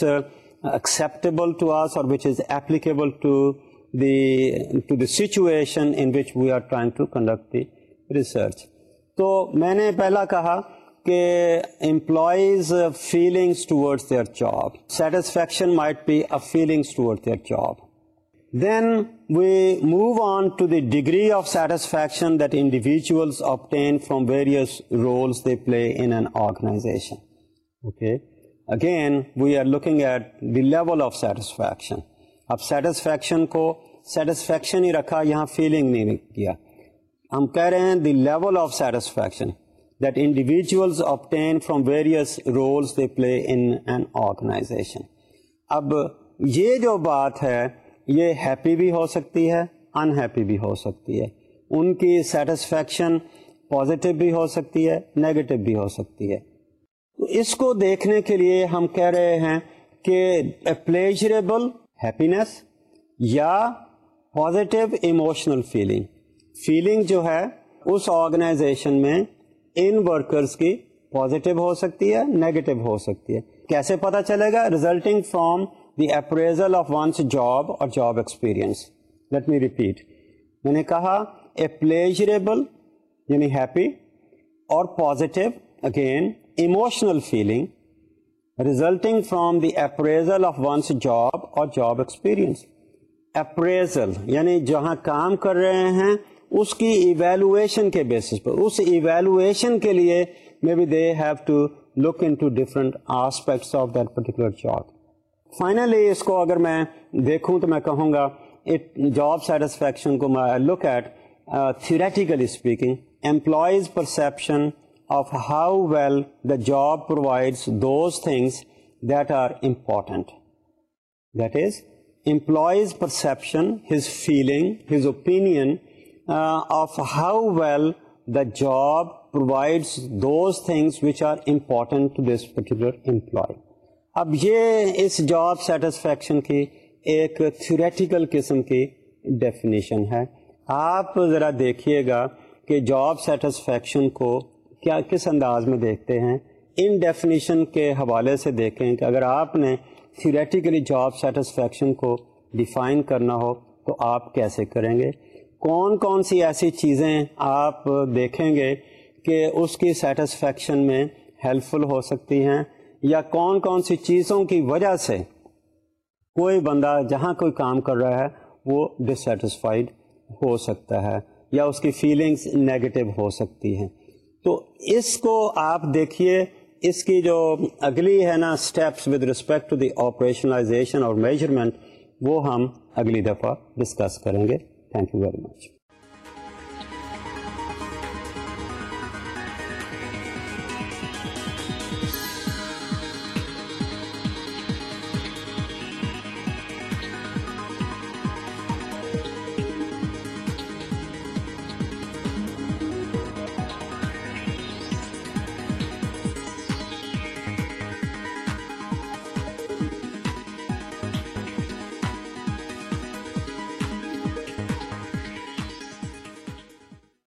acceptable which is applicable situation میں نے پہلا کہا کہ employees feelings towards their job satisfaction might be a feelings toward their job then we move on to the degree of satisfaction that individuals obtain from various roles they play انگناشن okay again we are looking at the level of satisfaction اب satisfaction کو satisfaction ہی رکھا یہاں feeling نہیں کیا ہم کہہ رہے ہیں the level of satisfaction that individuals obtain from various roles they play انگناشن اب یہ جو بات ہے یہ ہیپی بھی ہو سکتی ہے انہیپی بھی ہو سکتی ہے ان کی سیٹسفیکشن پازیٹیو بھی ہو سکتی ہے نگیٹو بھی ہو سکتی ہے اس کو دیکھنے کے لیے ہم کہہ رہے ہیں کہ پلیجریبل ہیپینس یا پازیٹیو ایموشنل فیلنگ فیلنگ جو ہے اس آرگنائزیشن میں ان ورکرز کی پازیٹیو ہو سکتی ہے نگیٹو ہو سکتی ہے کیسے پتا چلے گا resulting from the appraisal of one's job اور job experience let me repeat میں نے کہا اے پلیجریبل یعنی ہیپی اور positive again emotional feeling resulting from the appraisal of one's job اور جاب ایکسپیرئنس اپریزل یعنی جہاں کام کر رہے ہیں اس کی ایویلویشن کے بیسس پر اس ایویلویشن کے لیے me have to look into different aspects of that particular job finally اس کو اگر میں دیکھوں تو میں کہوں گا اٹ جاب سیٹسفیکشن کو look at theoretically speaking employees perception of how well the job provides those things that are important that is employees perception his feeling his of how well the job provides those things which are important to this particular employee اب یہ اس job satisfaction کی ایک theoretical قسم کی definition ہے آپ ذرا دیکھیے گا کہ جاب سیٹسفیکشن کو کیا کس انداز میں دیکھتے ہیں ان ڈیفینیشن کے حوالے سے دیکھیں کہ اگر آپ نے تھیوریٹیکلی جاب سیٹسفیکشن کو ڈیفائن کرنا ہو تو آپ کیسے کریں گے کون کون سی ایسی چیزیں آپ دیکھیں گے کہ اس کی سیٹسفیکشن میں ہیلپفل ہو سکتی ہیں یا کون کون سی چیزوں کی وجہ سے کوئی بندہ جہاں کوئی کام کر رہا ہے وہ ڈسٹسفائڈ ہو سکتا ہے یا اس کی فیلنگس نیگیٹو ہو سکتی ہیں تو اس کو آپ دیکھیے اس کی جو اگلی ہے نا steps with respect to the operationalisation اور میجرمنٹ وہ ہم اگلی دفعہ ڈسکس کریں گے تھینک یو ویری مچ